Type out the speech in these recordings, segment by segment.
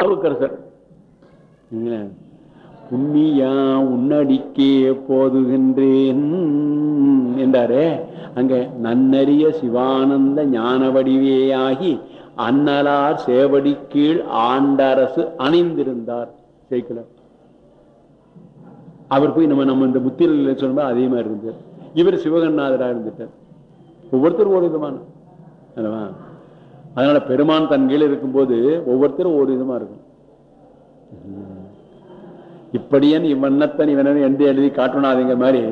நாவுக்கரசர் புண்ணியா உன்னடிக்கே போதுகின்றேன் என்றாரே. அங்க நன்னறிய சிவானந்த ஞான வடிவேயாகி அன்னலார் சேவடி கீழ் ஆண்டரசு அணிந்திருந்தார். சேர்க்கல அவர் போய் நம்ம நம்ம இந்த புத்திரில் சொன்னா அதே மாதிரி இருந்தார் இவர் சிவகண்ணாதரா இருந்துட்டார். ஒவ்வொருத்தரும் ஒரு விதமான அல்லவா? அதனால பெருமான் தன் கீழே இருக்கும்போது ஒவ்வொருத்தரும் ஒரு விதமா இருக்கும். இப்படியன் இவ்வண்ணத்தன் இவன் எந்த எழுதி காட்டணாதுங்கிற மாதிரி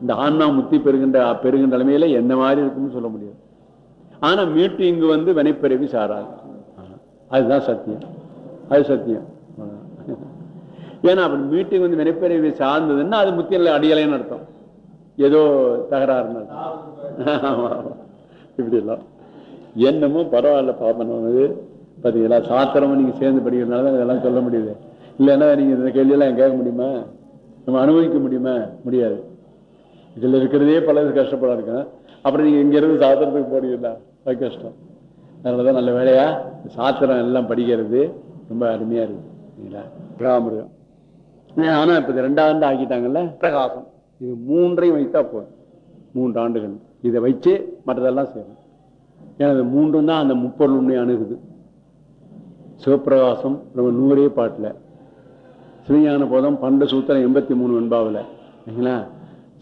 இந்த ஆன்மா முத்தி பெறுகின்ற பெருகின்ற நிலைமையில என்ன மாதிரி இருக்கும்னு சொல்ல முடியாது. ஆனா மீட்டு இங்கு வந்து வினைப்பிறவி சாராது. அதுதான் சத்தியம். அது சத்தியம். ஏன்னா அப்படி மீட்டிங் வந்து வினைப்பிறவி சார்ந்ததுன்னா அது முத்தியில் அடியலைன்னு அர்த்தம். ஏதோ தகராறுன்னு இப்படி எல்லாம். என்னமோ பரவாயில்ல பாப்பனது பார்த்தீங்களா சாத்திரமும் நீங்கள் சேர்ந்து படிக்கிறதுனால தான் இதெல்லாம் சொல்ல முடியுது. இல்லைன்னா நீங்கள் இந்த கேள்வியெல்லாம் கேட்க முடியுமா? நம்ம அனுபவிக்க முடியுமா? முடியாது. இதில் இருக்கிறதே பல கஷ்டப்பட இருக்கும் அப்புறம் நீங்கள் இங்கேருந்து சாத்திரத்துக்கு போடுவீங்களா அது கஷ்டம். அதனாலதான் நல்ல வேலையா? சாத்திரம் எல்லாம் படிக்கிறது ரொம்ப அருமையாக இருக்கு. ராமருகம் ஆனால் இப்போ இது ரெண்டாண்டு ஆக்கிட்டாங்கல்ல? பிரகாசம். இது மூன்றையும் வைத்தா போதும். மூன்று ஆண்டுகள். இதை வச்சு மற்றதெல்லாம் செய்யணும். ஏன்னா இது மூன்றும் தான் அந்த முப்பொருள் உண்மை அணுகுது. சிவப்பிரகாசம் நம்ம நூறே பாட்டில். சிவஞான போதம் பன்னெண்டு சூத்திரம் எண்பத்தி மூணு வெண்பாவில். சரிங்களா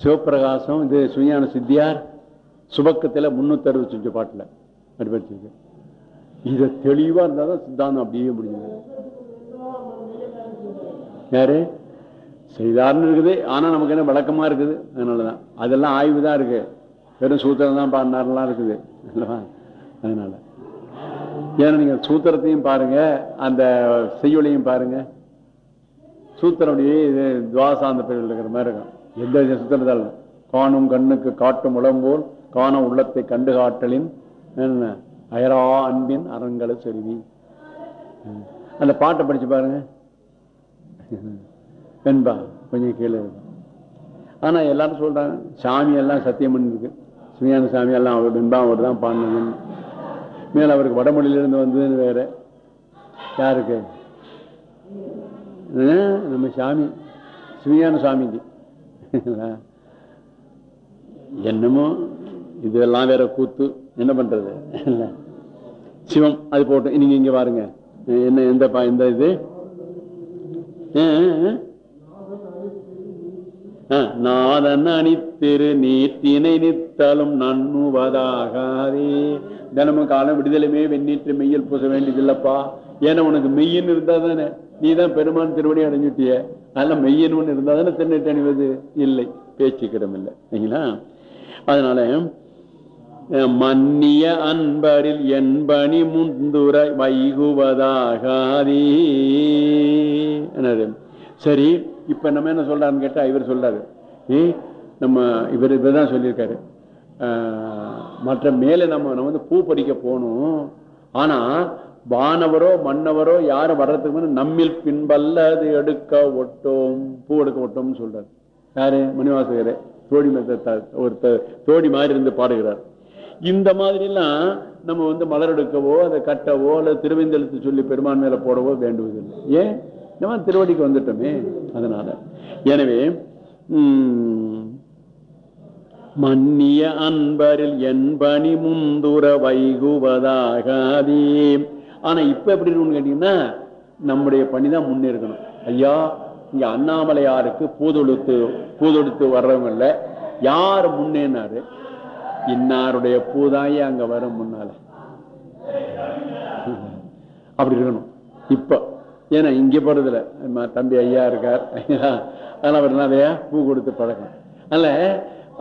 சிவப்பிரகாசம் இது சிவஞான சித்தியார் சுபக்கத்தில் முன்னூத்தி அறுபத்தஞ்சு பாட்டில். அப்படி இதை தெளிவாக இருந்தால் தான் சித்தாந்தம் அப்படியே முடிஞ்சது. யாரு? செய்தார்னு இருக்குது ஆனால் நமக்கு என்ன வழக்கமாக இருக்குது? அதனால தான் அதெல்லாம் ஆய்வு தான் இருக்குது வெறும் சூத்திரம் தான் பாடினார்லாம் இருக்குது. அல்லவா அதனால. ஏன்னா நீங்க சூத்திரத்தையும் பாருங்க அந்த செய்யுளையும் பாருங்க. சூத்திரம் அப்படியே இது துவாசாந்த பிரிவில் இருக்கிற மாதிரி இருக்கும். எந்த சூத்திரத்தால் காணும் கண்ணுக்கு காட்டும் உளம்போல் காண உள்ளத்தை கண்டு காட்டலின் அயரா அன்பின் அரங்களை செருவி அந்த பாட்டை படிச்சு பாருங்க. வெண்பா கொஞ்சம் கீழே இருக்கும் ஆனா எல்லாரும் சொல்றாங்க சாமி எல்லாம் சத்தியம் பண்ணிருக்கு. சுமியான சாமி எல்லாம் அவர் வெண்பா அவர் தான் பாடினதுன்னு. மேல அவருக்கு வடமொழியிலிருந்து வந்ததுன்னு வேற. யாருக்கு? நம்ம சாமி. சுமியான சாமிக்கு. என்னமோ இதெல்லாம் வேற கூத்து. என்ன பண்றது? சிவம் அது போட்டு நீங்க இங்க பாருங்க என்ன எந்த எந்த இது? நாதன் அணித்திரு நீட்டினை நித்தாலும் நன்னுவதாகாதே தினமும் காலம் விடுதலுமே வெந்நீற்று மெய்யில் பூச வேண்டியதில்லப்பா. ஏன்னா உனக்கு மெய்யன் இருந்தா தானே. நீ தான் பெருமான் திருவடி அடைஞ்சுட்டிய. அதெல்லாம் மெய்யன் ஒன்று இருந்தா தானே தென்னிட்டு அணிவது? இல்லை. பேச்சுக்கிடம் இல்லை சரிங்களா அதனால மன்னிய அன்பரில் என்பனி முந்துர வைகுவதாகாதே. சரி. இப்போ நம்ம என்ன சொல்கிறாருன்னு கேட்டால் இவர் சொல்கிறாரு ஏ நம்ம இவர் இவர்தான் சொல்லியிருக்காரு. மற்ற மேலே நம்ம நம்ம வந்து பூ பறிக்க போகணும். ஆனால் வானவரோ மன்னவரோ யாரும் வர்றதுக்கு முன்னாடி நம்மில் பின்பல்ல அது எடுக்க ஒட்டோம் பூ எடுக்க ஒட்டோம்னு சொல்றாரு. யாரு? மணிவாசகர் தோடி ஒரு தோடி மாதிரி இருந்து பாடுகிறார். இந்த மாதிரிலாம் நம்ம வந்து மலர் எடுக்கவோ அதை கட்டவோ அல்லது திருவேந்தெழுத்து சொல்லி பெருமான் மேல போடவோ வேண்டுவதில்லை. ஏன்? நம்ம திருவடிக்கு வந்துட்டோமே அதனால. எனவே மன்னிய அன்பரில் என் பணி முந்துர வைகுவதாகாதே. ஆனா இப்ப எப்படி இருக்கும்னு கேட்டீங்கன்னா நம்முடைய பணி தான் முன்னேற்கணும் ஐயா இங்க அண்ணாமலையாருக்கு பூதொடுத்து பூதொடுத்து வர்றவங்கல்ல யார் முன்னேனாரு இன்னாருடைய பூதாயே அங்க வரும் முன்னால. அப்படி இருக்கணும். இப்ப ஏன்னா இங்க போறதுல தம்பி ஐயா இருக்கார். அதனால அவர் நிறைய பூ கொடுத்து பழக்கம் அதனால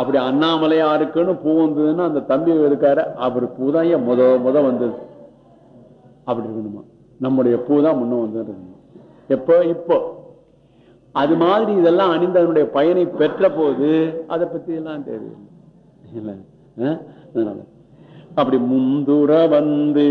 அப்படி அண்ணாமலையாருக்குன்னு பூ வந்ததுன்னா அந்த தம்பி இருக்காரு. அவர் பூதான் முத முத வந்தது. அப்படி இருக்கணுமா? நம்முடைய பூ தான் முன்ன வந்து எப்போ இப்போ. அது மாதிரி இதெல்லாம் அணிந்ததனுடைய பயனை பெற்ற போது அதை பத்தி எல்லாம் தேவையில்லை அதனால. அப்படி முந்துர வந்து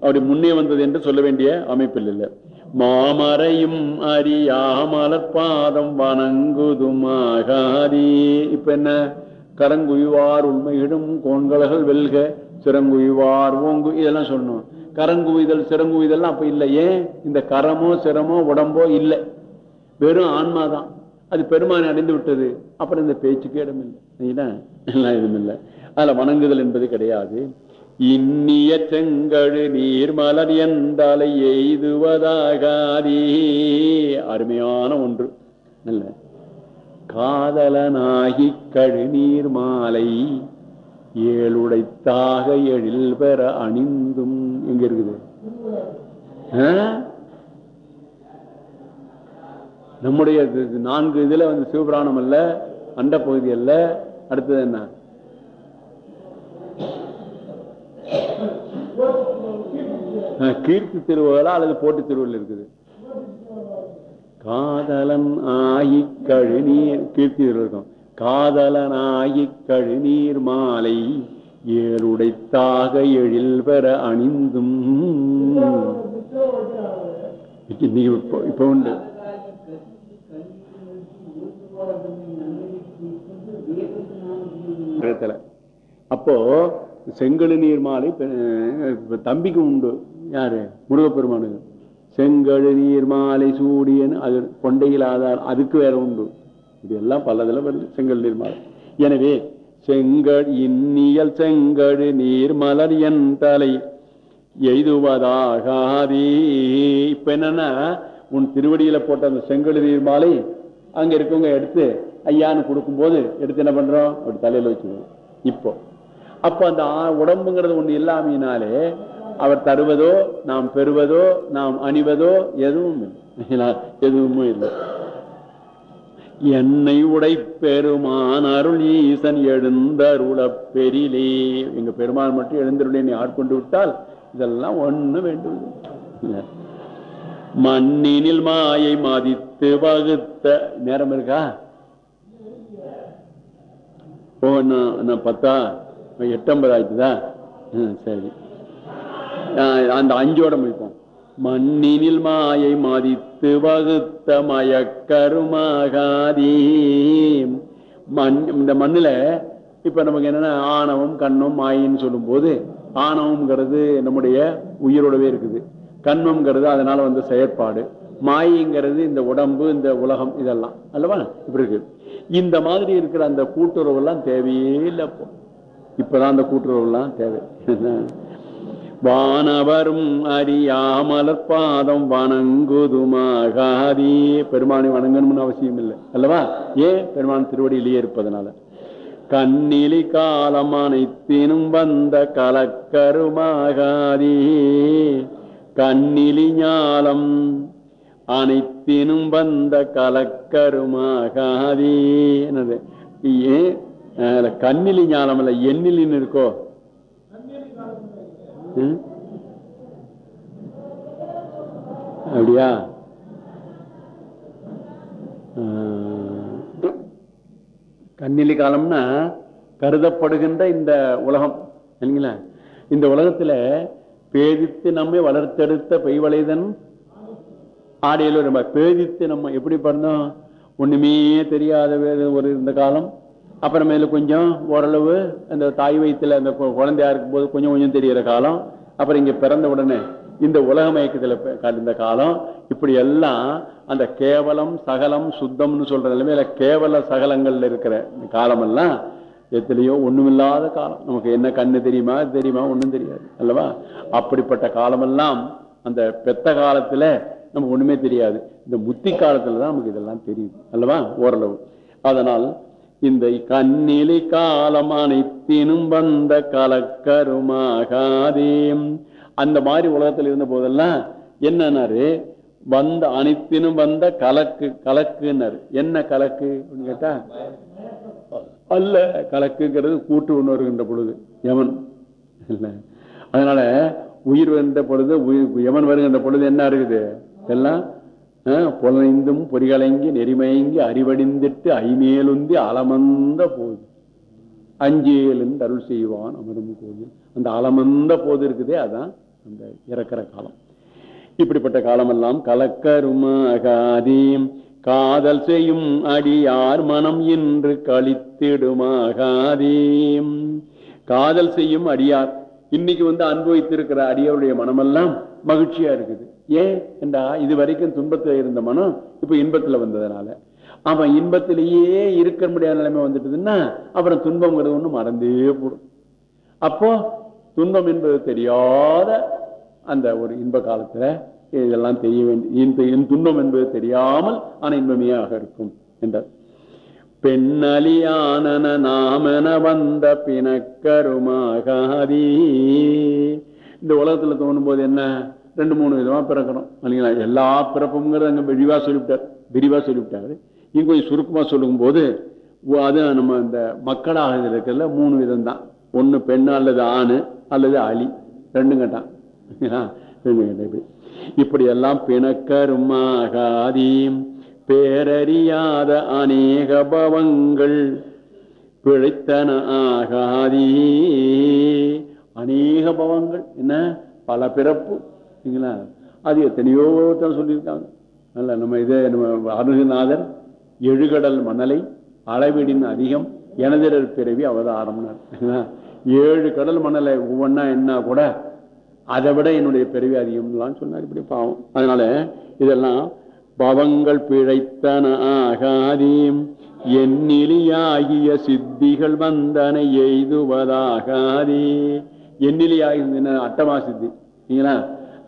அப்படி முன்னே வந்தது என்று சொல்ல வேண்டிய அமைப்பில் இல்லை. மாமரையும் அறியாமலற்பாதம் வணங்குதுமாகாரி இப்ப என்ன? கரங்குயுவார் உண்மையிடும் கோண்கலகள் வெல்க சிறங்குயுவார் ஓங்கு இதெல்லாம் சொல்லணும் கரங்குவிதல் சிறங்குவிதல் அப்ப இல்லை ஏன் இந்த கரமோ சிரமோ உடம்போ இல்லை. வெறும் ஆன்மாதான் அது பெருமானை அடைந்து விட்டது. அப்புறம் இந்த பேச்சுக்கே இடம் இல்லை சரிங்களா? எல்லாம் எதுவும் இல்லை அதுல வணங்குதல் என்பது கிடையாது. இன்னிய செங்கழு நீர்மலர் என்றாலை எய்துவதாகாதே. அருமையான ஒன்று. நல்ல. காதலனாகி கழுநீர் மாலை ஏழுடைத்தாக எழில் பெற அணிந்தும். எங்க இருக்குது? ஆ? நம்முடைய இது- நான்கு இதுல வந்து சிவபுராணம் அல்ல அண்ட பகுதி அல்ல. அடுத்தது என்ன? கீர்த்தி திருவுகளா அல்லது போட்டி திருவுகள் இருக்குது? காதலன் ஆயி கழுநீர் கீர்த்தி இருக்கும். காதலன் ஆயி கழுநீர் மாலை ஏழுடைத்தாக எழில் பெற அணிந்தும். இப்ப இப்போ உண்டு. அப்போ செங்கழு நீர் மாலை தம்பிக்கு உண்டு. யாரு? முருகப்பெருமானுக்கு. செங்கழு நீர் மாலை சூடியன் அது கொண்டையில் ஆதார் அதுக்கு வேற உண்டு. இதெல்லாம் பலதில் வருது செங்கல் நீர் மாலை. எனவே செங்கல் இன்னியல் செங்கழு நீர் மலர் என் தலை. எய்துவதாகாதே இப்ப என்னன்னா உன் திருவடியில போட்ட அந்த செங்கல் நீர் மாலை அங்க இருக்கவங்க எடுத்து ஐயான்னு கொடுக்கும்போது எடுத்து என்ன பண்றோம்? அப்படி தலையில வச்சுக்கணும் இப்போ அப்ப அந்த உடம்புங்கிறது ஒண்ணு இல்லாமையினாலே அவர் தருவதோ நாம் பெறுவதோ நாம் அணிவதோ எதுவும் எதுவுமே இல்லை. என்னை உடை பெருமான் அருள் ஈசன் எழுந்தருள பெரிலே எங்க பெருமான் மட்டும் எழுந்தருளை நீ ஆட்கொண்டு விட்டால் இதெல்லாம் ஒண்ணு வேண்டும். மண்ணினில் மாயை மதித்து வகுத்த நேரம் இருக்கா? ஓ நான் பத்தா எட்டம்பது ஆயிடுதா சரி. அந்த அஞ்சோட முடிப்போம். மண்ணினில் மாயை மதித்து வகுத்த மயக்கருமாகாதி. மண் இந்த மண்ணில் இப்போ நமக்கு என்னன்னா ஆணவம் கண்ணம் மாயின்னு சொல்லும்போது ஆணவம்ங்கிறது நம்முடைய உயிரோடவே இருக்குது. கண்மங்கிறது அதனால் வந்த செயற்பாடு. மாயங்கிறது இந்த உடம்பு இந்த உலகம் இதெல்லாம். அல்லவா? இப்படி இருக்கு. இந்த மாதிரி இருக்கிற அந்த கூட்டுறவுலாம் தேவையே இல்லை இப்போ இப்போதான் அந்த கூட்டுறவுலாம் தேவை. வானவரும் அறியாமலர் பாதம் வணங்குதுமாகாதே. பெருமானை வணங்கணும்னு அவசியம் இல்லை அல்லவா? ஏன் பெருமான் திருவடியிலேயே இருப்பதனால. கண்ணிலி காலம் அனைத்தினும் வந்த கலக்கருமாகாதே. கண்ணிலி ஞாலம் அனைத்தினும் வந்த கலக்கருமாகாதே. என்னது? ஏன் கண்ணிலி ஞானம் இல்லை எண்ணிலின்னு இருக்கோ? அப்படியா? கண்ணிலி காலம்னா கருதப்படுகின்ற இந்த உலகம் இல்லைங்களா? இந்த உலகத்துல பேதித்து நம்மை வளர்த்தெடுத்த பெய்வளைதன் ஆடையில நம்ம பேதித்து நம்ம எப்படி பண்ணோம் ஒண்ணுமே தெரியாத ஒரு இந்த காலம். அப்புறமேல கொஞ்சம் ஓரளவு அந்த தாய் வயிற்றுல அந்த கு- குழந்தையா இருக்கும் போது கொஞ்சம் கொஞ்சம் தெரியற காலம் அப்புறம் இங்க பிறந்த உடனே இந்த உலக மயக்கத்தில் கலந்த காலம் இப்படி எல்லாம் அந்த கேவலம் சகலம் சுத்தம்னு சொல்ற நிலைமையில கேவல சகலங்கள்ல இருக்கிற காலமெல்லாம் எத்தனையோ ஒண்ணுமில்லாத காலம். நமக்கு என்ன கண்ணு தெரியுமா தெரியுமா ஒண்ணும் தெரியாது. அல்லவா? அப்படிப்பட்ட காலமெல்லாம் அந்த பெத்த காலத்துல நமக்கு ஒண்ணுமே தெரியாது. இந்த முத்தி காலத்துல தான் நமக்கு இதெல்லாம் தெரியுது. அல்லவா? ஓரளவு. அதனால் இந்த கண்ணிலி காலம் அனைத்தினும் வந்த கலக்கருமாகாதே. அந்த மாதிரி உலகத்தில் இருந்த போதெல்லாம் என்னன்னாரு? வந்த அனைத்தினும் வந்த கலக்கு கலக்குன்னாரு. என்ன கலக்கு அப்படின்னு கேட்டா அல்ல கலக்குங்கிறது கூட்டு ஒண்ணு வருகின்ற பொழுது யமன். இல்ல. அதனால உயிர் வருகின்ற பொழுது உயிர் யமன் வருகின்ற பொழுது என்ன இருக்குது? எல்லாம் புலனைந்தும் பொறிகலங்கி நெறிமயங்கி அறிவடிந்திட்டு ஐமேலுந்தி அலமந்த போது. அஞ்சேலுந்து அருள் செய்வான் அமரும் கோயில். அந்த அலமந்த போது இருக்குதே அதான் அந்த இறக்கிற காலம். இப்படிப்பட்ட காலமெல்லாம் கலக்கருமாகாதீம். காதல் செய்யும் அடியார் மனம் என்று கழித்திடுமாகாதீம். காதல் செய்யும் அடியார் இன்னைக்கு வந்து அனுபவித்திருக்கிற அடியவருடைய மனமெல்லாம் மகிழ்ச்சியா இருக்குது. ஏன்? என்றா இது வரைக்கும் துன்பத்துல இருந்த மனம் இப்ப இன்பத்துல வந்ததுனால. அவன் இன்பத்திலேயே இருக்க முடியாத நிலைமை வந்துட்டுதுன்னா அப்புறம் துன்பம்ங்கிறது ஒண்ணு மறந்தே போடும். அப்போ துன்பம் என்பது தெரியாத அந்த ஒரு இன்ப காலத்துல இதெல்லாம் தெரிய வேண்டிய துன்பம் என்பது தெரியாமல் ஆன இன்பமையாக இருக்கும் என்றார். பெண்ணலியான நாமன வந்த பிணக்கருமாகாதீ. இந்த உலகத்துல தோணும் போது என்ன? ரெண்டு மூணு விதமா பிறக்கிறோம் இல்லைங்களா எல்லா பிறப்புங்கிறத அங்கே விரிவா சொல்லிவிட்டார். விரிவா சொல்லிவிட்டாரு. இங்கே கொஞ்சம் சுருக்கமா சொல்லும் போது அது நம்ம இந்த மக்களாக இருக்கிறதுல மூணு விதம் தான் ஒன்று பெண் அல்லது ஆண் அல்லது அலி ரெண்டும் கட்டான் ரெண்டு கேட்டான் இப்படி. இப்படி எல்லாம் பிணக்கருமாகாதீம் பேரறியாத அநேக பவங்கள் பிழைத்தன ஆகாதீ. அநேக பவங்கள். என்ன? பல பிறப்பு. சரிங்களா அது எத்தனையோ தான் சொல்லியிருக்காங்க. அல்ல நம்ம இதே நம்ம அருகுநாதர் எழுகடல் மணலை அளவிடின் அதிகம் எனதிரர் பிறவி அவதாரம்னார். ஏழு கடல் மணலை ஒவ்வொன்றா என்ன கூட அதை விட என்னுடைய பிறவி அதிகம்லாம் சொன்னார் இப்படி பாவம். அதனால இதெல்லாம் பவங்கள் பிழைத்தன ஆகாதீம் எண்ணிலியாகிய சித்திகள் வந்தன எய்துவதாகாதே. எண்ணிலியாகிய அட்டமா சித்தி சரிங்களா?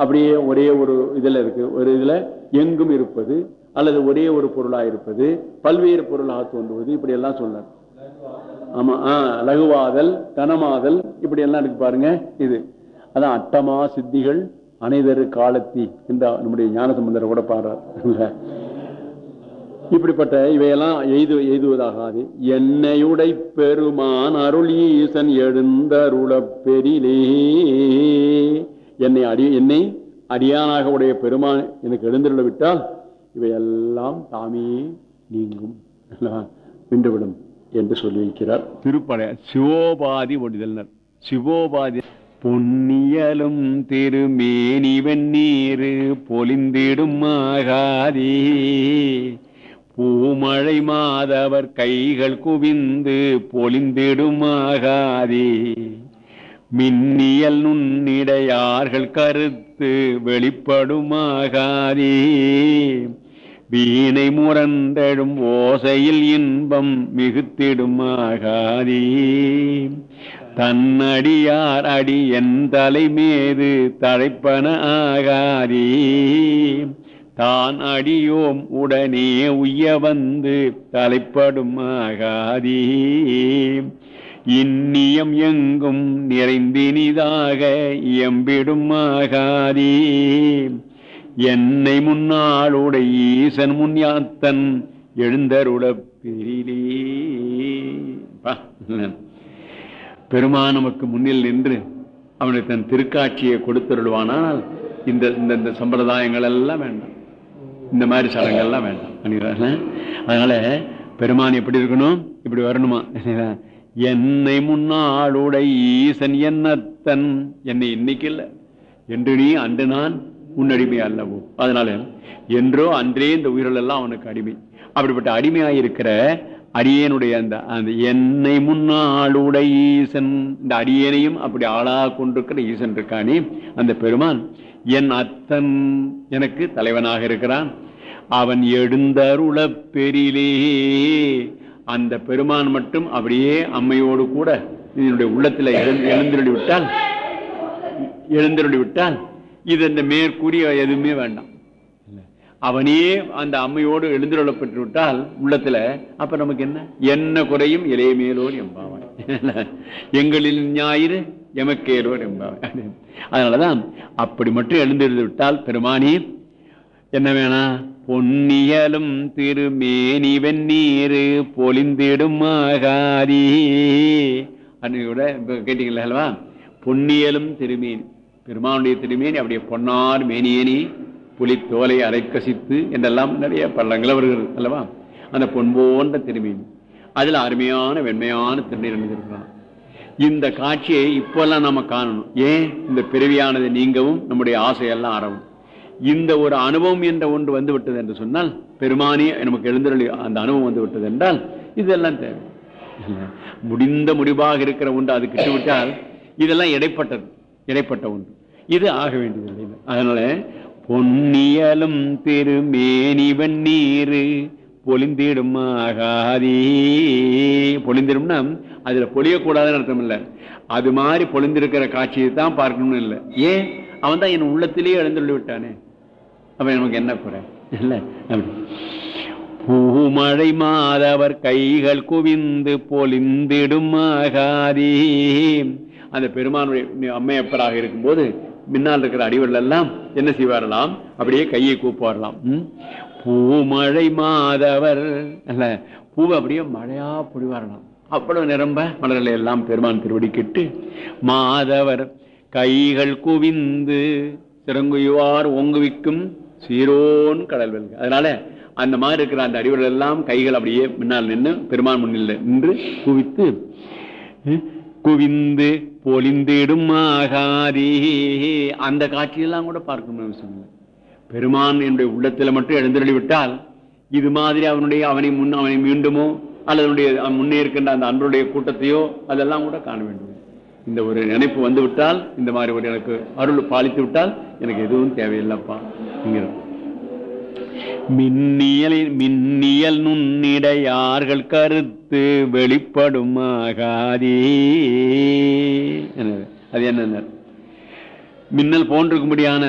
அப்படியே ஒரே ஒரு இதுல இருக்கு. ஒரு இதுல எங்கும் இருப்பது அல்லது ஒரே ஒரு பொருளா இருப்பது பல்வேறு பொருளாக தோன்றுவது இப்படி எல்லாம் சொன்னார். ஆமா ஆஹ் லகுவாதல் கனமாதல் இப்படி எல்லாம் இருக்கு பாருங்க இது. அதான் அட்டமா சித்திகள் அனைதரு காலத்தி என்ற நம்முடைய ஞானசம்பந்தர் கூட பாடுறார். இப்படிப்பட்ட இவையெல்லாம் எய்து எய்துவதாகாது. என்னையுடை பெருமான் அருள் ஈசன் எழுந்தருள பெரிலே. என்னை அடி என்னை அடியானாக உடைய பெருமான் எனக்கு எழுந்துள்ள விட்டால் இவையெல்லாம் தாமே நீங்கும். நின்றுவிடும் என்று சொல்லி வைக்கிறார் திருப்படைய சிவோபாதி ஒடிதல்னர் சிவோபாதி பொன்னியலும் திருமேனி வெந்நீரு பொலிந்திடும் ஆகாதே. பூமழை மாதவர் கைகள் குவிந்து பொலிந்திடும் ஆகாதே. மின்னியல் நுண்ணிடையார்கள் கருத்து வெளிப்படுமாகாதே. வீணை முரண்டழும் ஓசையில் இன்பம் மிகுத்திடுமாகாதே. தன்னடியார் அடி என் தலை மீது தழைப்பன ஆகாதே. தான் அடியோம் உடனே உய்ய வந்து தலைப்படுமாகாதே இன்னியம் எங்கும் நிறைந்தினிதாக எம்பிடும் ஆகாதே. என்னை முன்னாளுடைய ஈசன் முன் யாத்தன் எழுந்தருள பெரிலே பெருமான் நமக்கு முன்னில் நின்று அவனுக்கு தன் திருக்காட்சியை கொடுத்தருள்வானால் இந்த இந்த சம்பிரதாயங்கள் எல்லாம் வேண்டாம். இந்த மாதிரி சடங்கெல்லாம் வேண்டாம். அதனால பெருமான் எப்படி இருக்கணும்? இப்படி வரணுமா? என்னை முன்னாளுடை ஈசன் என்னத்தன். என்னை இன்னைக்கு இல்லை என்று நீ அன்று நான் உன்னடிமை அல்லவோ. அதனால என்றோ அன்றே இந்த உயிர்கள் எல்லாம் அவனுக்கு அடிமை. அப்படிப்பட்ட அடிமையாயிருக்கிற அடியனுடைய அந்த அந்த என்னை முன்னாளுடைய ஈசன். இந்த அடியனையும் அப்படி ஆளாக கொண்டிருக்கிற ஈசன் இருக்கானே. அந்த பெருமான் என் அத்தன் எனக்கு தலைவனாக இருக்கிறான். அவன் எழுந்தருள பெரிலே அந்த பெருமான் மட்டும் அப்படியே அம்மையோடு கூட இதனுடைய உள்ளத்தில் எழுந்திரடி விட்டால் எழுந்திரடி விட்டால் இது இந்த மேற்கூறிய எதுவுமே வேண்டாம். அவனே அந்த அம்மையோடு எழுந்திரொள்ளப்பட்டு விட்டால் உள்ளத்துல அப்ப நமக்கு என்ன? என்ன குறையும்? இளைய மேலோர் எம்பாவாய் எங்களில் ஞாயிறு எமக்கேலோர் எம்பாவாய் அதனாலதான் அப்படி மட்டும் எழுந்திருந்து விட்டால் பெருமானி என்ன வேணா பொன்னியலும் திருமேனி வெந்நீரு பொலிந்திடும் ஆகாரி கூட கேட்டீங்களா அல்லவா? பொன்னியலும் திருமேனி பெருமானுடைய திருமேனி அப்படியே பொன்னார் மேனியனி புலித்தோலை அரைக்கசித்து என்றெல்லாம் நிறைய பள்ளங்கள் வருகிறது அல்லவா? அந்த பொன் போன்ற திருமேனி. அதில் அருமையான வெண்மையான திருநீர் அணிந்திருக்கிறான் இந்த காட்சியை இப்பெல்லாம் நம்ம காணணும். ஏன்? இந்த பிறவியானது நீங்கவும் நம்முடைய ஆசையெல்லாம் அறவும் இந்த ஒரு அனுபவம் என்ற ஒன்று வந்து விட்டது என்று சொன்னால் பெருமானி நமக்கு எழுந்தருளி அந்த அனுபவம் வந்து விட்டது என்றால் இதெல்லாம் தேவை. முடிந்த முடிவாக இருக்கிற ஒன்று அது கிட்டுவிட்டால் இதெல்லாம் இடைப்பட்டது இடைப்பட்ட ஒன்று. இது ஆக வேண்டியதில்லை. அதனால பொன்னியலும் திருமேனிவன் நீரு பொலிந்திடும் ஆகாதி. பொலிந்திடும்னா அதுல பொழியக்கூடாதுன்னு அர்த்தம் இல்லை. அது மாதிரி பொழிந்திருக்கிற காட்சியை தான் பார்க்கணும்னு இல்லை. ஏன்? அவன் தான் என் உள்ளத்திலேயே எழுந்துள்ளி விட்டானே அப்ப நமக்கு என்ன குறை? இல்ல. அப்படி பூமழை மாதவர் கைகள் குவிந்து பொலிந்திடும் ஆகாதே. அந்த பெருமானுடைய அம்மையப்பராக இருக்கும்போது முன்னால் இருக்கிற அடிவர்கள் எல்லாம் என்ன செய்வாரலாம் அப்படியே கையை கூப்பாரலாம்? பூமழை மாதவர். அல்ல பூவை அப்படியே மழையா பொழிவாரலாம் அவ்வளவு நிரம்ப மலர்களை எல்லாம் பெருமான் திருவடி கெட்டு மாதவர் கைகள் குவிந்து சிறங்குயுவார் ஓங்குவிக்கும் சீரோன் கடல் வெல்க அதனால அந்த மாதிரி இருக்கிற அந்த அடிவர்கள் எல்லாம் கைகள் அப்படியே முன்னால் நின்று பெருமான் முன்னில் நின்று குவித்து குவிந்து பொலிந்திடும் ஆகாதி. அந்த காட்சியெல்லாம் கூட பார்க்கணும் அவசியம் இல்லை. பெருமான் என்னுடைய உள்ளத்தில் மட்டும் எழுந்தருளி விட்டால் இது மாதிரி அவனுடைய அவனை முன் அவனை மீண்டுமோ அல்லது அவனுடைய அவன் முன்னே இருக்கின்ற அந்த அன்பருடைய கூட்டத்தையோ அதெல்லாம் கூட காண வேண்டும். இந்த ஒரு நினைப்பு வந்து விட்டால் இந்த மாதிரி ஒரு எனக்கு அருள் பாலித்து விட்டால் எனக்கு எதுவும் தேவையில்லைப்பா. என்கிறோம் மின்னியலின் மின்னியல் நுண்ணிடையார்கள் கருத்து வெளிப்படும் ஆகாதே அது என்ன மின்னல் போன்றிருக்கும்படியான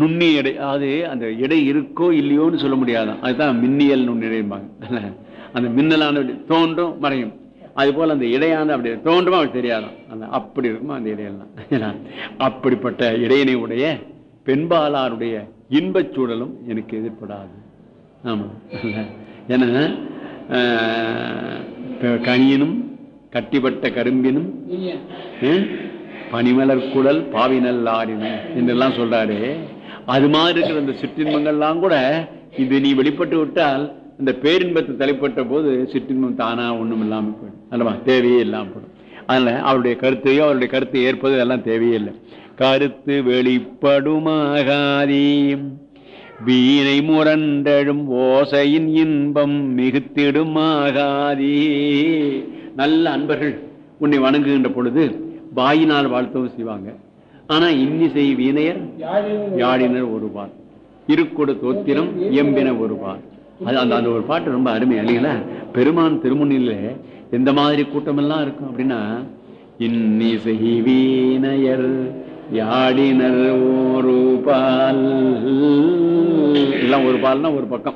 நுண்ணி எடை அது அந்த எடை இருக்கோ இல்லையோன்னு சொல்ல முடியாதான். அதுதான் மின்னியல் நுண்ணிடைம்பாங்க. அந்த மின்னலான தோன்றும் மறையும். அது போல அந்த இடையான அப்படி தோன்றுமா அவருக்கு தெரியாதான் அந்த அப்படி இருக்குமா அந்த இடையெல்லாம் அப்படிப்பட்ட இடையினை உடைய பெண்பாலாருடைய இன்பச் சூழலும் எனக்கு எதிர்படாது ஆமா. ஏன்னா கனியினும் கட்டிப்பட்ட கரும்பினும் பனிமலர் குடல் பாவினல் ஆறினும் என்றெல்லாம் சொல்றாரு. அது மாதிரி இருக்கிற அந்த சிற்றின்பங்கள்லாம் கூட இது நீ வெளிப்பட்டு விட்டால் இந்த பேரின்பத்தை தலைப்பட்ட போது சிற்றின்பம் தானா ஒண்ணும் இல்லாம போயிடும். அல்லவா? தேவையே இல்லாம போயிடும். அதனால அவருடைய கருத்தையோ அவருடைய கருத்தை ஏற்பது எல்லாம் தேவையே இல்லை. கருத்து வெளிப்படுமாகாதே வீணை முரண்டழும் ஓசையின் இன்பம் மிகுத்திடுமாகாதே நல்ல அன்பர்கள் உன்னை வணங்குகின்ற பொழுது வாயினால் வாழ்த்தவும் செய்வாங்க. ஆனா இன்னிசை வீணையர் யாழினர் ஒரு பால் இருக்கொடு தோத்திரம் எம்பின ஒரு பால் அது அந்த அந்த ஒரு பாட்டு ரொம்ப அருமை. இல்லைங்களா? பெருமான் திருமுன்னில எந்த மாதிரி கூட்டமெல்லாம் இருக்கும் அப்படின்னா இன்னிசை வீணையர் யாடினர் ஒரு பால் எல்லாம் ஒரு பால்னா ஒரு பக்கம்.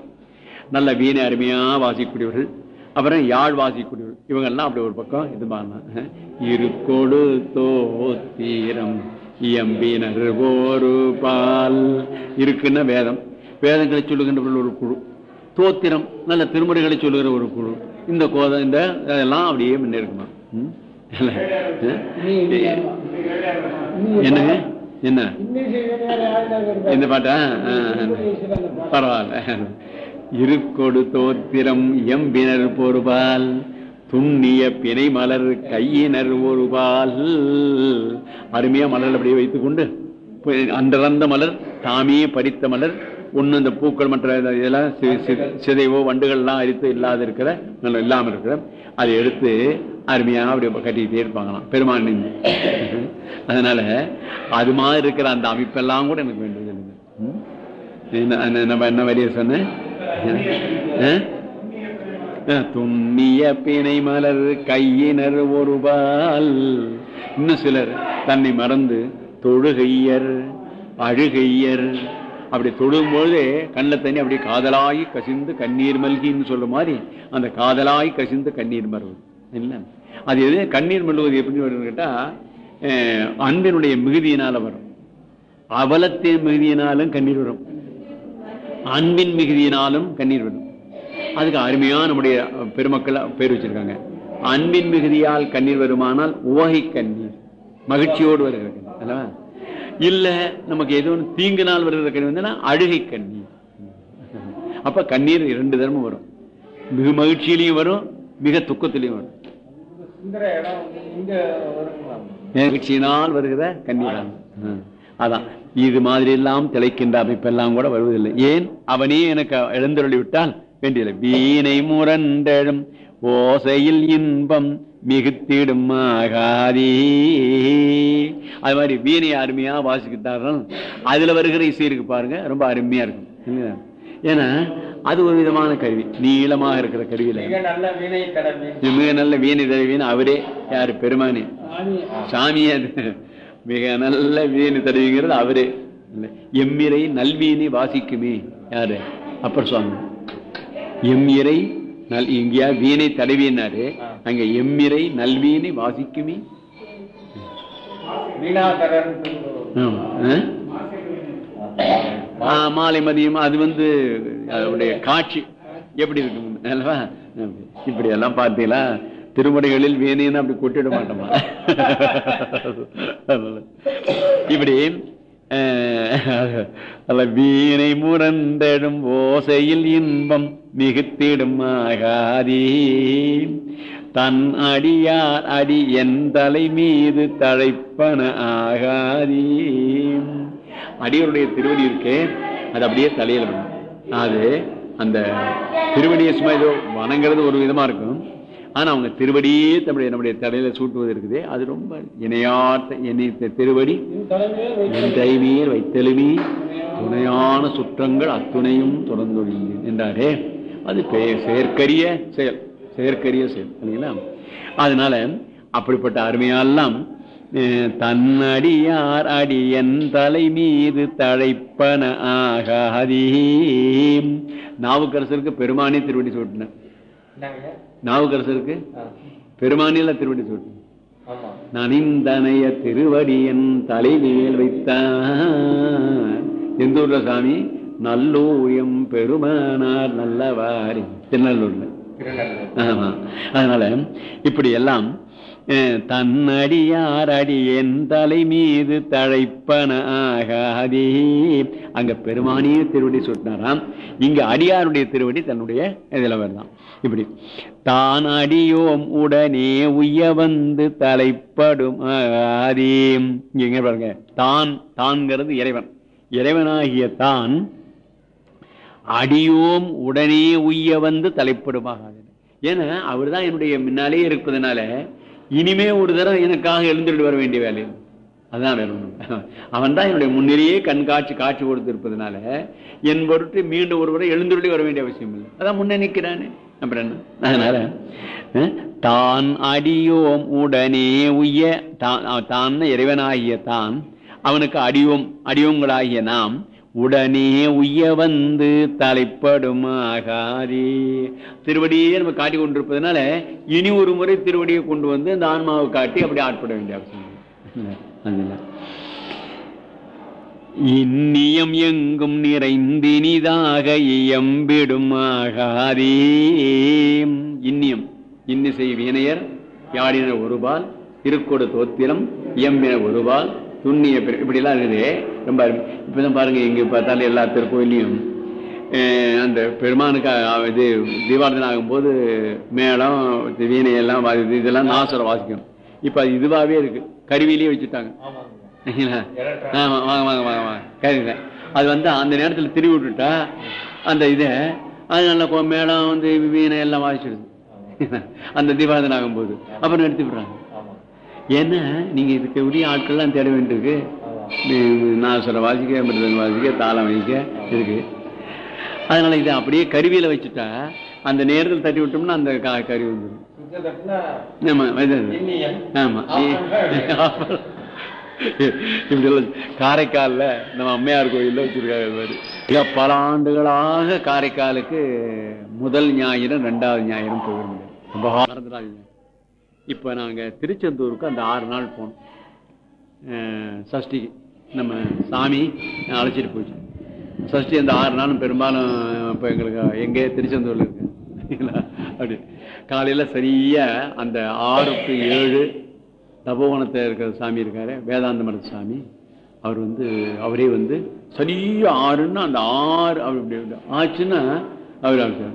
நல்ல வீணை அருமையா வாசிக்கக்கூடியவர்கள். அப்புறம் யாழ் வாசிக்கக்கூடியவர்கள். இவங்கெல்லாம் அப்படி ஒரு பக்கம் இது பண்ண இருக்கொடு தோத்தீரம் இயம்பினர் ஒரு பால் இருக்குன்னா வேதம். வேதங்களை சொல்லுகின்றவர்கள் ஒரு குழு. தோத்திரம் நல்ல திருமுறைகளை சொல்லுகிற ஒரு குழு. இந்த கோத இந்த இதெல்லாம் அப்படியே முன்னே இருக்குமா ம்? இல்ல? என்னங்க? என்ன? இந்த பாட்டா? பரவாயில்ல. இருக்கொடு தோத்திரம் எம்பினர் பொறுபால் துண்ணிய பிணை மலர் கையினர் ஒருபால். அருமையா மலர் அப்படியே வைத்துக் கொண்டு அன்றந்த மலர் தாமே பறித்த மலர் ஒண்ணு இந்த பூக்கள் மற்ற இதெல்லாம் சிதைவோ வண்டுகள்லாம் அரித்து இல்லாத இருக்கிற நல்ல இல்லாம இருக்கிற அதை எடுத்து அருமையா அப்படி கட்டிக்கிட்டே இருப்பாங்களாம் பெருமான் நெஞ்சு. அதனால அது மாதிரி இருக்கிற அந்த அமைப்பெல்லாம் கூட எனக்கு வேண்டியது இல்லைங்க. ம்? என்ன வரிய சொன்னேன் துண்ணிய பிணை மலர் கையினர் ஒருபால் இன்னும் சிலர் தன்னை மறந்து தொழுகையர் அழுகையர் அப்படி தொழும்பொழுது கண்ணில் தண்ணி அப்படி காதலாகி கசிந்து கண்ணீர் மல்கின்னு சொல்ற மாதிரி அந்த காதலாகி கசிந்து கண்ணீர் மருவது இல்லை அது எது? கண்ணீர் மல்லுவது எப்படி வரும்னு கேட்டா அன்பினுடைய மிகுதியினால வரும். அவலத்தின் மிகுதியினாலும் கண்ணீர் வரும். அன்பின் மிகுதியினாலும் கண்ணீர் வரும். அதுக்கு அருமையா நம்முடைய பெருமக்கள் பேர் வச்சிருக்காங்க. அன்பின் மிகுதியால் கண்ணீர் வருமானால் உவகை கண்ணீர். மகிழ்ச்சியோடு வருகிறது அல்லவா? இல்ல நமக்கு ஏதோ ஒன்று தீங்கினால் வருகிற கண்ணீர் வந்தா அழுகை கண்ணீர். அப்ப கண்ணீர் இரண்டு தர்மம் வரும். மிக மகிழ்ச்சியிலையும் வரும் மிக துக்கத்திலையும் வரும். மகிழ்ச்சியினால் வருகிற கண்ணீர். அதான். இது மாதிரி எல்லாம் திளைக்கின்ற அமைப்பெல்லாம் கூட வருவதில்லை. ஏன்? அவனே எனக்கு எழுந்தருளி விட்டால் வேண்டியதில்லை. வீணை முரண்டழும் ஓசையில் இன்பம் மிகுத்திடும் ஆகாதே. அது மாதிரி வீணை அருமையா வாசிக்கிட்டார்கள் அதுல வருகிற இசை இருக்கு பாருங்க ரொம்ப அருமையா இருக்கும்? ஏன்னா அது ஒரு விதமான கருவி. நீளமாக இருக்கிற கருவியில. மிக நல்ல வீணை தருவின்னு அவரே யாரு? பெருமானே. சாமியே அது. மிக நல்ல வீணை தருவிங்கிறது அவரே. எம்மிரை நல்வீணை வாசிக்குமே. யாரு? அப்பர் சுவாமி. எம்மிரை நல் இங்கேயா வீணை தடவினாரு அங்க எம்மிரை நல்வீணை வாசிக்குமே? மாலை மதியம் அது வந்து அதனுடைய காட்சி. எப்படி இருக்கு அல்லவா? இப்படி எல்லாம் பார்த்தீங்களா? திருமுறைகளில் வீணைன்னு அப்படி கொட்டிட மாட்டோமா. இப்படி அல்ல வீணை முரண்டடும் ஓசையில் இன்பம் மிகுத்திடும் ஆகாதீ. தன் அடியார் அடி என் தலை மீது தழைப்பன ஆகாதே. அடியருடைய திருவடி இருக்கே அது அப்படியே தலையில் அது அந்த திருவடியை சும்மா ஏதோ வணங்குறது ஒரு விதமா இருக்கும். ஆனா அவங்க திருவடியே நம்முடைய நம்முடைய தலையில சூட்டுவது இருக்குது. அது ரொம்ப இணையாத்த இணைத்த திருவடி. என் கைமேல் வைத்தலுமே துணையான சுற்றங்கள் அத்துணையும் தொடர்ந்தொழிந்தேன் என்றாரே. அது செயற்கரிய செயல். செயற்கரிய செயல் இல்லைங்களா? அதனால அப்படிப்பட்ட அருமையாலாம் அஹ், தன்னடியார் அடி என் தலை மீது தழைப்பன ஆகாதே நாவுக்கரசருக்கு பெருமானே திருவடி சூட்டின நாவுக்கரசருக்கு? பெருமானில திருவடி சூட்டின ஆமா. நனிந்தனைய திருவடியன் தலைமையில் வைத்தான். எந்த ஊர்ல சாமி? நல்லூயம் பெருமானார் நல்லவாரி. திருநல்லூர்ல ஆமா. அதனால இப்படி எல்லாம் அஹ், தன்னடியார் அடி என் தலை மீது தழைப்பன ஆகாதே. அங்க பெருமானிய திருவடி சுட்டினாராம் இங்க அடியாருடைய திருவடி தன்னுடைய இதுல வரலாம் இப்படி தான் அடியோம் உடனே உய்ய வந்து தலைப்படும் ஆதே இங்க பாருங்க. தான் தான்ங்கிறது இறைவன். இறைவனாகிய தான் அடியோம் உடனே உய்ய வந்து தலைப்படுமாக ஏன்னா அவர் தான் என்னுடைய முன்னாலே இருப்பதனால இனிமே ஒரு தடவை எனக்காக எழுந்துட்டு வர வேண்டிய வேலை அதுதான் அதான் அவன் தான் என்னுடைய முன்னிலேயே கண்காட்சி காட்சி கொடுத்திருப்பதனால என் பொருட்டு மீண்டும் ஒருவரை எழுந்துள்ளி வர வேண்டிய அவசியம் இல்லை. அதான் முன்னே நிற்கிறானே. அப்புறம் என்ன? அதனால தான் அடியோம் உடனே உய்ய தான் தான் இறைவனாகிய தான் அவனுக்கு அடியோம் அடியோங்களாகிய நாம் உடனே உய்ய வந்து தலைப்படுமாகாதே. திருவடியே நம்ம காட்டி கொண்டிருப்பதனால இனி ஒரு முறை திருவடியை கொண்டு வந்து அந்த ஆன்மாவை காட்டி அப்படி ஆட்பட வேண்டிய அவசியம் இன்னியம் எங்கும் நிறைந்தினிதாக இயம்பிடும் ஆகாதே இன்னியம் இன்னிசை வினையர் யாடின ஒருபால் திருக்கொடு தோத்திரம் இயம்பின ஒருபால் துண்ணிய பெரு இப்படி எல்லாம் இருக்குது. ரொம்ப இப்போ இப்பதான் பாருங்க இங்க பார்த்தாலும் எல்லா திருக்கோயிலையும் அந்த பெருமானுக்கு இது தீபாவளி ஆகும்போது மேளம் வீணை எல்லாம் இதெல்லாம் நாசரம் வாசிக்கும். இப்ப அது இதுவாவே இருக்கு. கருவிலேயே வச்சுட்டாங்க. ஆமாம் வாங்க வாங்க வாங்க வாங்க. சரிங்க அது வந்து அந்த நேரத்தில் திருவி விட்டுட்டா அந்த இதை அது நல்ல மேளம் வந்து வீணை எல்லாம் வாசிச்சிடுது அந்த தீபாவளி ஆகும்போது. அப்புறம் நிறுத்தி விடுறாங்க ஏன்னா நீங்க இதுக்கு உரிய ஆட்கள்லாம் தேட வேண்டியிருக்கு. நீ- நான் சொல்ல வாசிக்க மிருதங்க வாசிக்க தாளம் வைக்க இருக்கு. அதனால இதை அப்படியே கருவியில வச்சுட்டா அந்த நேரத்தில் தட்டி விட்டோம்னா அந்த கருவி வந்துடும் சுத்தத்தட்டுனா ஆமா இது- இன்னியம் ஆமா. ஆமா. இப்படி எல்லாம் காரைக்கால்ல நம்ம அம்மையார் கோயில்ல வச்சிருக்காங்க மாதிரி. பல ஆண்டுகளாக காரைக்காலுக்கு முதல் ஞாயிறு ரெண்டாவது ஞாயிறும் போயிருந்தேன் ரொம்ப மறந்துடாதீங்க இப்ப நாங்க திருச்செந்தூருக்கு அந்த ஆறு நாள் போனோம். சஷ்டிக்கு நம்ம சாமி அழைச்சிட்டு போச்சு. சஷ்டி அந்த ஆறு நாளும் பெரும்பாலும் இப்போ எங்களுக்கு எங்கே திருச்செந்தூர்ல இருக்கு. அப்படி. காலையில சரியா அந்த ஆறு டு ஏழு தபோவனத்தில் இருக்கிற சாமி இருக்காரு வேதாந்த மரத்து சாமி. அவர் வந்து அவரே வந்து சரியா ஆறுன்னா அந்த ஆறு அவர் ஆச்சுன்னா அவர் ஆச்சு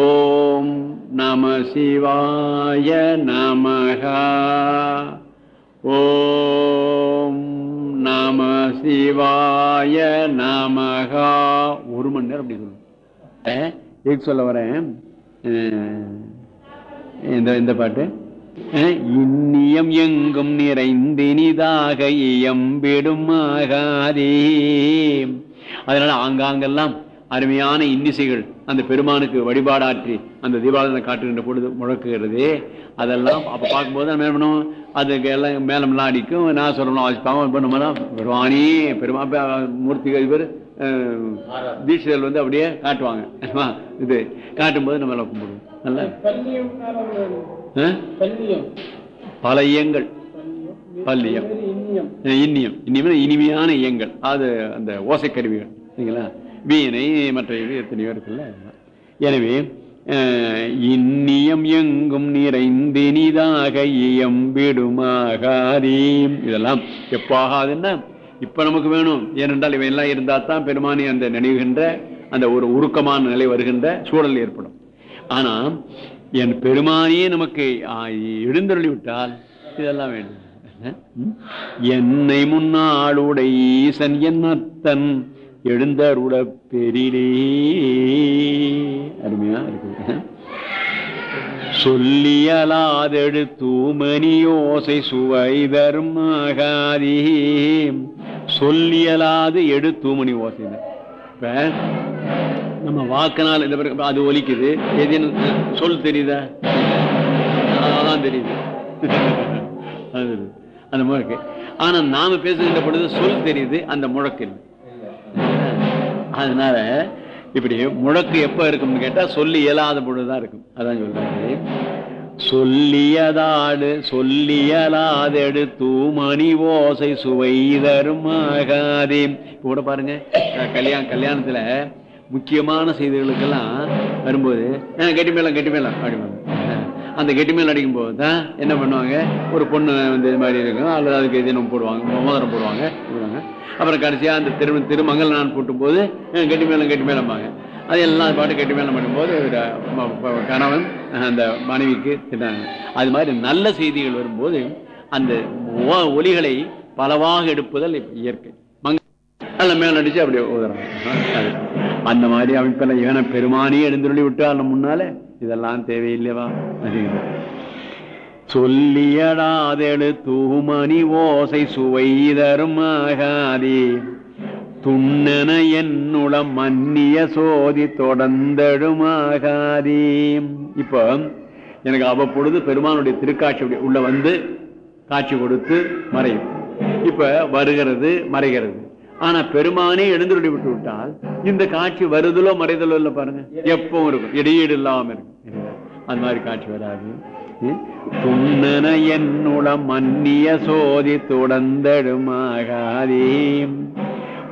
ஓம் நம சிவாய நமகா ஓம் நம சிவாய நமகா ஒரு மணி நேரம் அப்படி சொல்லுவோம் எதுக்கு சொல்ல வரேன்? இந்த இந்த பாட்டு. இன்னியம் எங்கும் நிறைந்தினிதாக இயம்பிடும் ஆகாதே. அதனால ஆங்காங்கெல்லாம் அருமையான இன்னிசைகள் அந்த பெருமானுக்கு வழிபாடாற்றி அந்த தீபாவளி காட்டுகின்ற பொழுது முழக்குகிறதே அதெல்லாம் அப்ப பார்க்கும்போது நம்ம என்ன பண்ணுவோம் அதுக்கு எல்லாம் மேலம்லாம் அடிக்கும் நான் சொல்லணும் வாசிப்பாங்க நம்மலாம் பெருமானே பெருமா மூர்த்திகள் இவர் தீட்சிதர் வந்து அப்படியே காட்டுவாங்க. இது காட்டும்போது நம்ம எல்லாம் கும்பிடுவோம். நல்ல இயங்கள் பல்லியம் இன்னியம் இன்னியம் இனிமையான இயங்கள். அது அந்த ஓசைக்கருவிகள். சரிங்களா? வீணை மற்ற இது எத்தனையோ இருக்குல்ல? எனவே அஹ், இன்னியம் எங்கும் நிறைந்தினிதாக இயம்பிடுமாகாதீம் இதெல்லாம் எப்போ ஆகாதுன்னா இப்ப நமக்கு வேணும். ஏனென்றால் இவன் எல்லாம் இருந்தா தான் பெருமானி அந்த நினைவுகின்ற அந்த ஒரு உருக்கமான நிலை வருகின்ற சூழல் ஏற்படும். ஆனா என் பெருமானியே நமக்கு ஆ, எழுந்தருளி விட்டால் இதெல்லாம் வேண்டும். என்னை முன்னாளுடைய ஈசன் என் அத்தன் எழுந்தருட பெரிலே. அருமையா இருக்கு. சொல்லியலாதெடு தூமணி ஓசை சுவை தரும் சொல்லியலாது எடு தூமணி ஓசை இப்ப நம்ம வாக்கினால் இந்த பிறகு அது ஒலிக்குது. எதுன்னு சொல் தெரியுதா? அதான் தெரியுது. அது அந்த முழக்கு. ஆனா நாம பேசுகின்ற பொழுது சொல் தெரியுது அந்த முழக்கு இல்லை. அதனால இப்படி முழக்கு எப்ப இருக்கும்னு கேட்டா சொல்லி இயலாத பொழுதுதான் இருக்கும். அதான் சொல்றாரு சொல்லியதாடு சொல்லியலாதெடு தூமணி ஓசை சுவை தருமாகாதே இப்ப கூட பாருங்க கல்யாண கல்யாணத்துல முக்கியமான செய்திகளுக்கெல்லாம் வரும்போது கட்டி கெட்டி கட்டி கெட்டி மேளம் அப்படிம்பாங்க அந்த கெட்டிமேல் அடிக்கும் போது தான் என்ன பண்ணுவாங்க? ஒரு பொண்ணு வந்து இது மாதிரி இருக்கும். அல்லது அதுக்கு தினம் போடுவாங்க. மோதிரம் போடுவாங்க. போடுவாங்க அப்புறம் கடைசியாக அந்த திரு திருமங்கல் நான் கூட்டும் போது "அஹ், அது எல்லாம் பாட்டு கெட்டிமேலம் பண்ணும்போது கணவன் அந்த மனைவிக்கு திட்டாங்க. அது மாதிரி நல்ல செய்திகள் வரும்போது அந்த ஒலிகளை பலவாக எடுப்புதல் இயற்கை. மங்க நல்ல மேல நடிச்சு அப்படியே ஊதுறாங்க அது. அந்த மாதிரி அமைப்பில் இவனை பெருமானியே எழுந்துள்ளி விட்டால் நம்ம முன்னால இதெல்லாம் தேவையில்லையவா? சொல்லியடாதெழு சொல்லியடாதெடு தூமணி ஓசை சுவை தருமாகாதே துண்ணன என்னுளம் மன்னிய சோதி தொடர்ந்தடுமாகாதே இப்போ எனக்கு அவ்வப்பொழுது பெருமானுடைய திருக்காட்சி உள்ள வந்து காட்சி கொடுத்து மறையும். இப்ப வருகிறது மறைகிறது. ஆனா பெருமானே எழுந்துருடி விட்டு விட்டால் இந்த காட்சி வருதலோ மறைதலோ இல்ல பாருங்க. எப்பவும் இருக்கும். இடையீடு இல்லாம இருக்கும். அந்த மாதிரி காட்சி வராது. ம்? துண்ணன என்னுளம் மன்னிய சோதி தொடர்ந்தடுமாகாதே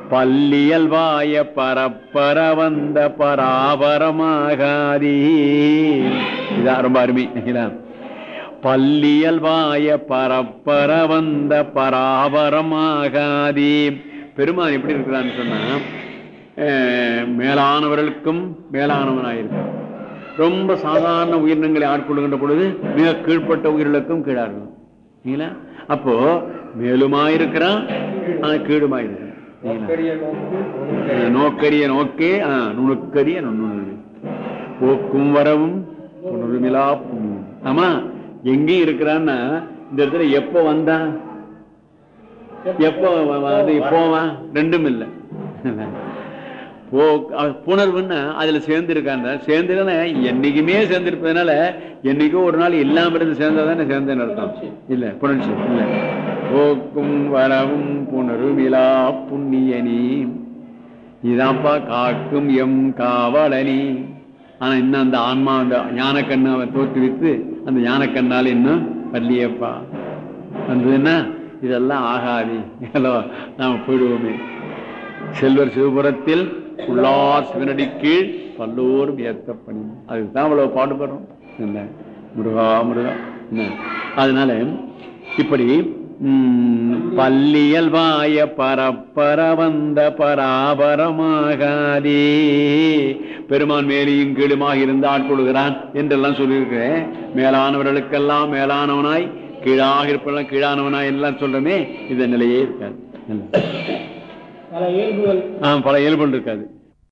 பல்லியல் வாய பரப்பர வந்த பராபரமாகாதே. இதான் ரொம்ப அருமை. பள்ளியல் பல்லியல் வாய பரப்பர வந்த பராபரமாகாதே. பெருமான் எப்படி இருக்கிறான்னு சொன்னா அஹ், மேலானவர்களுக்கும் மேலானவனாயிருக்கும். ரொம்ப சாதாரண உயிரினங்களை ஆட்கொள்கின்ற பொழுது மிக கீழ்ப்பட்ட உயிர்களுக்கும் கீழா இருக்கும் அப்போ மேலுமாயிருக்கிறான் ஆனா கீழுமாயிருக்கிறான். நோக்கரிய நோக்கே நுணுக்கரிய நுண்ணுணர்வு போக்கும் வரவும் ஆமா எங்கேயும் இருக்கிறான்னா இந்த இடத்துல எப்ப வந்தான்? எப்ப வந்து போவான் ரெண்டும் இல்லை. போ புணர்வுன்னா அதுல சேர்ந்து இருக்காங்க சேர்ந்து என்னைக்குமே சேர்ந்து இருப்பதனால என்னைக்கோ ஒரு நாள் இல்லாம இருந்து சேர்ந்தா தானே சேர்ந்தேன்னு அர்த்தம். இல்ல புணர்ச்சி இல்ல. போக்கும் வரவும் புணருமிலா புண்ணியனி. இதான்ப்பா காக்கும் எம் காவலனி. ஆனா இன்னும் அந்த ஆன்மா அந்த ஞானக்கண்ணு அவன் தோற்றுவித்து அந்த ஞானக்கண்ணால் இன்னும் பள்ளியப்பா வந்ததுன்னா இதெல்லாம் ஆகாது. இதெல்லாம் நாம் போயிடுவோமே. செல்வர் சிவபுரத்தில் உள்ளார் சிவனடி கீழ் பல்லோரும் ஏத்த பணி அதுதான் அவ்வளவு பாடுபடுறோம் என்ன? முருகா முருகா. என்ன? அதனால இப்படி பள்ளியல் வாய பரப்பர வந்த பராபரமாகாதே. பெருமான் மேலையும் கீழுமாக இருந்து ஆட்கொள்கிறான் என்றெல்லாம் சொல்லியிருக்கிறேன். மேலானவர்களுக்கெல்லாம் மேலானவனாய் கீழாக இருப்பெல்லாம் கீழானவனாய் எல்லாம் சொல்றமே இந்த நிலையே இருக்காது. பல இயல்புகள் இருக்காது.